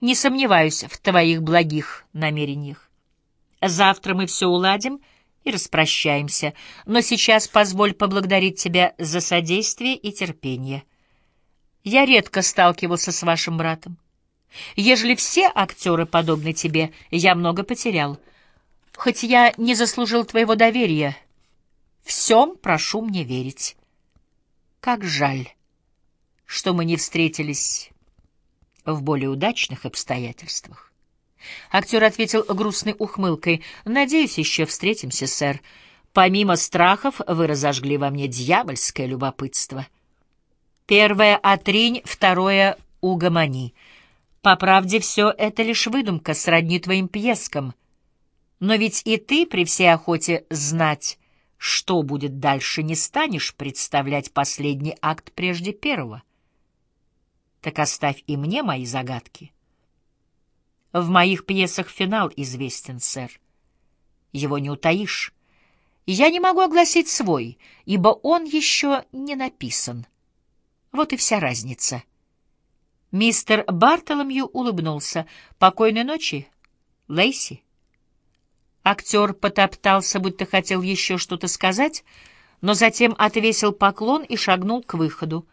Не сомневаюсь в твоих благих намерениях. Завтра мы все уладим и распрощаемся, но сейчас позволь поблагодарить тебя за содействие и терпение. Я редко сталкивался с вашим братом. Ежели все актеры подобны тебе, я много потерял. Хоть я не заслужил твоего доверия, всем прошу мне верить. Как жаль, что мы не встретились в более удачных обстоятельствах. Актер ответил грустной ухмылкой. «Надеюсь, еще встретимся, сэр. Помимо страхов, вы разожгли во мне дьявольское любопытство. Первое — отринь, второе — угомони. По правде, все это лишь выдумка, сродни твоим пьескам. Но ведь и ты при всей охоте знать, что будет дальше, не станешь представлять последний акт прежде первого. Так оставь и мне мои загадки». В моих пьесах финал известен, сэр. Его не утаишь. Я не могу огласить свой, ибо он еще не написан. Вот и вся разница. Мистер Бартоломью улыбнулся. «Покойной ночи, Лейси». Актер потоптался, будто хотел еще что-то сказать, но затем отвесил поклон и шагнул к выходу.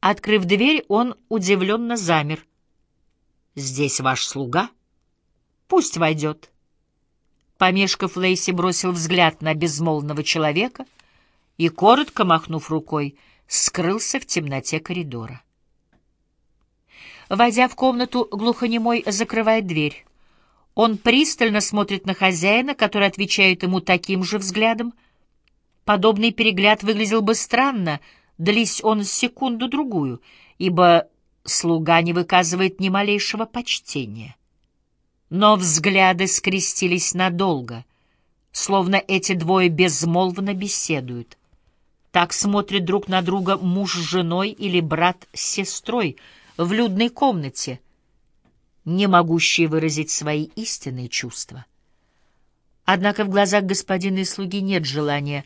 Открыв дверь, он удивленно замер. «Здесь ваш слуга?» «Пусть войдет». Помешков, Лейси бросил взгляд на безмолвного человека и, коротко махнув рукой, скрылся в темноте коридора. Войдя в комнату, глухонемой закрывает дверь. Он пристально смотрит на хозяина, который отвечает ему таким же взглядом. Подобный перегляд выглядел бы странно, длись он секунду-другую, ибо слуга не выказывает ни малейшего почтения. Но взгляды скрестились надолго, словно эти двое безмолвно беседуют. Так смотрят друг на друга муж с женой или брат с сестрой в людной комнате, не могущие выразить свои истинные чувства. Однако в глазах господина и слуги нет желания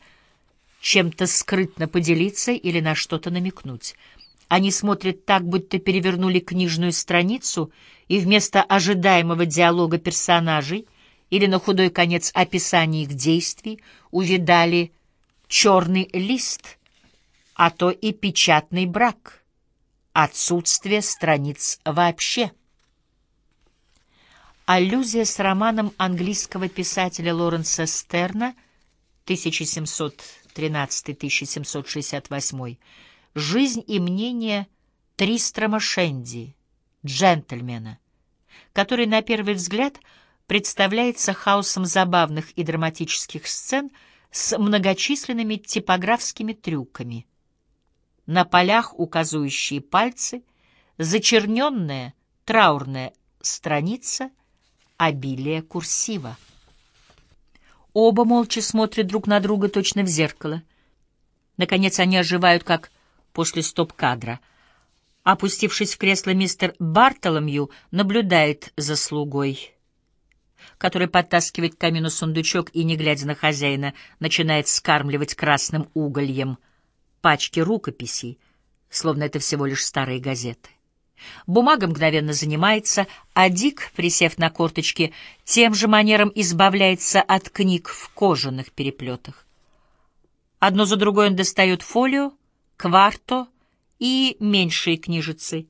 чем-то скрытно поделиться или на что-то намекнуть — они смотрят так, будто перевернули книжную страницу, и вместо ожидаемого диалога персонажей или на худой конец описания их действий увидали черный лист, а то и печатный брак, отсутствие страниц вообще. Аллюзия с романом английского писателя Лоренса Стерна 1713-1768 жизнь и мнение Тристрама Шенди, джентльмена, который на первый взгляд представляется хаосом забавных и драматических сцен с многочисленными типографскими трюками. На полях указывающие пальцы, зачерненная траурная страница, обилие курсива. Оба молча смотрят друг на друга точно в зеркало. Наконец они оживают, как после стоп-кадра. Опустившись в кресло, мистер Бартоломью наблюдает за слугой, который подтаскивает к камину сундучок и, не глядя на хозяина, начинает скармливать красным угольем пачки рукописей, словно это всего лишь старые газеты. Бумага мгновенно занимается, а Дик, присев на корточки, тем же манером избавляется от книг в кожаных переплетах. Одно за другой он достает фолио, кварто и меньшие книжицы,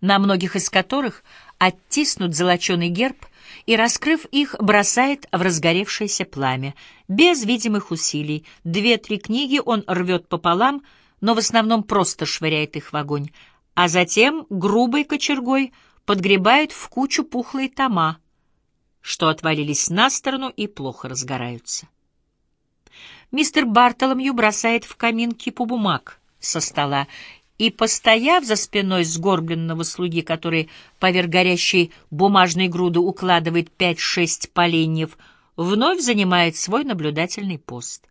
на многих из которых оттиснут золоченый герб и, раскрыв их, бросает в разгоревшееся пламя. Без видимых усилий две-три книги он рвет пополам, но в основном просто швыряет их в огонь, а затем грубой кочергой подгребает в кучу пухлые тома, что отвалились на сторону и плохо разгораются. Мистер Бартоломью бросает в камин кипу бумаг — со стола и, постояв за спиной сгорбленного слуги, который поверх горящей бумажной груды укладывает пять-шесть поленьев, вновь занимает свой наблюдательный пост.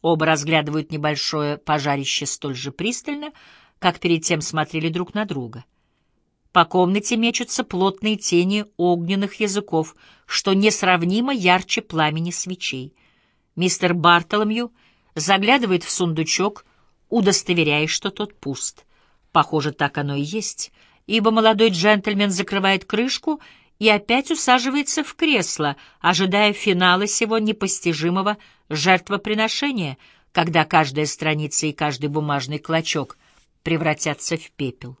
Оба разглядывают небольшое пожарище столь же пристально, как перед тем смотрели друг на друга. По комнате мечутся плотные тени огненных языков, что несравнимо ярче пламени свечей. Мистер Бартоломью заглядывает в сундучок — удостоверяясь, что тот пуст. Похоже, так оно и есть. ибо молодой джентльмен закрывает крышку и опять усаживается в кресло, ожидая финала сего непостижимого жертвоприношения, когда каждая страница и каждый бумажный клочок превратятся в пепел.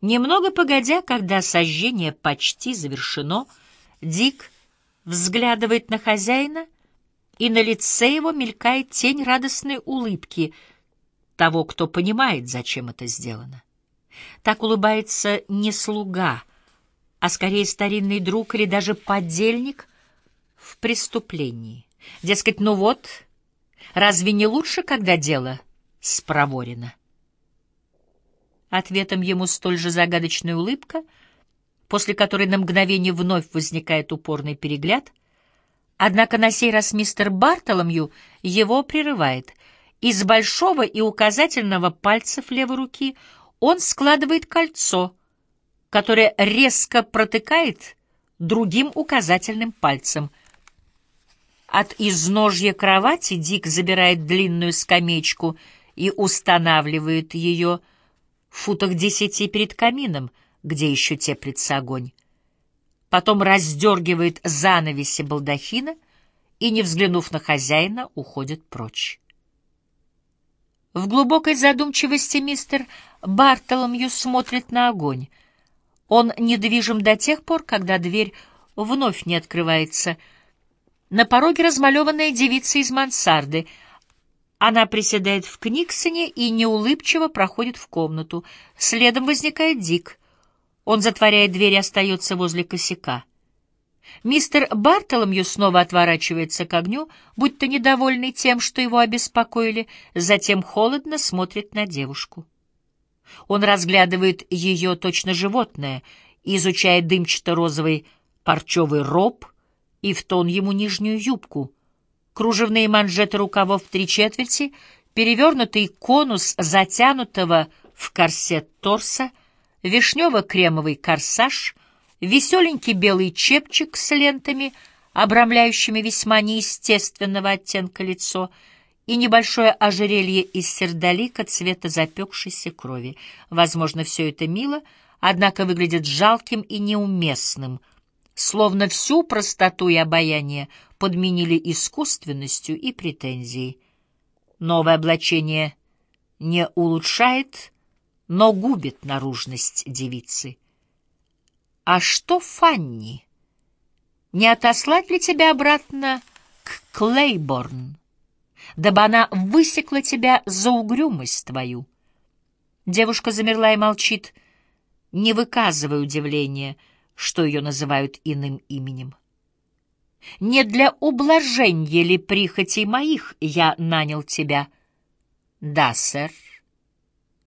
Немного погодя, когда сожжение почти завершено, Дик взглядывает на хозяина, и на лице его мелькает тень радостной улыбки того, кто понимает, зачем это сделано. Так улыбается не слуга, а скорее старинный друг или даже подельник в преступлении. Дескать, ну вот, разве не лучше, когда дело спроворено? Ответом ему столь же загадочная улыбка, после которой на мгновение вновь возникает упорный перегляд. Однако на сей раз мистер Бартоломью его прерывает. Из большого и указательного пальцев левой руки он складывает кольцо, которое резко протыкает другим указательным пальцем. От изножья кровати Дик забирает длинную скамеечку и устанавливает ее в футах десяти перед камином, где еще теплится огонь. Потом раздергивает занавеси балдахина и, не взглянув на хозяина, уходит прочь. В глубокой задумчивости мистер Бартоломью смотрит на огонь. Он недвижим до тех пор, когда дверь вновь не открывается. На пороге размалеванная девица из мансарды — она приседает в Книксоне и неулыбчиво проходит в комнату. Следом возникает Дик. Он затворяет дверь и остается возле косяка. Мистер Бартоломью снова отворачивается к огню, будто недовольный тем, что его обеспокоили, затем холодно смотрит на девушку. Он разглядывает ее точно животное, изучая дымчато-розовый парчевый роб и в тон ему нижнюю юбку — кружевные манжеты рукавов в три четверти, перевернутый конус затянутого в корсет торса, вишнево-кремовый корсаж, веселенький белый чепчик с лентами, обрамляющими весьма неестественного оттенка лицо, и небольшое ожерелье из сердолика цвета запекшейся крови. Возможно, все это мило, однако выглядит жалким и неуместным — словно всю простоту и обаяние подменили искусственностью и претензией. Новое облачение не улучшает, но губит наружность девицы. «А что, Фанни, не отослать ли тебя обратно к Клейборн, дабы она высекла тебя за угрюмость твою?» Девушка замерла и молчит, не выказывая удивления — что ее называют иным именем. Не для ублажения ли прихотей моих я нанял тебя? Да, сэр.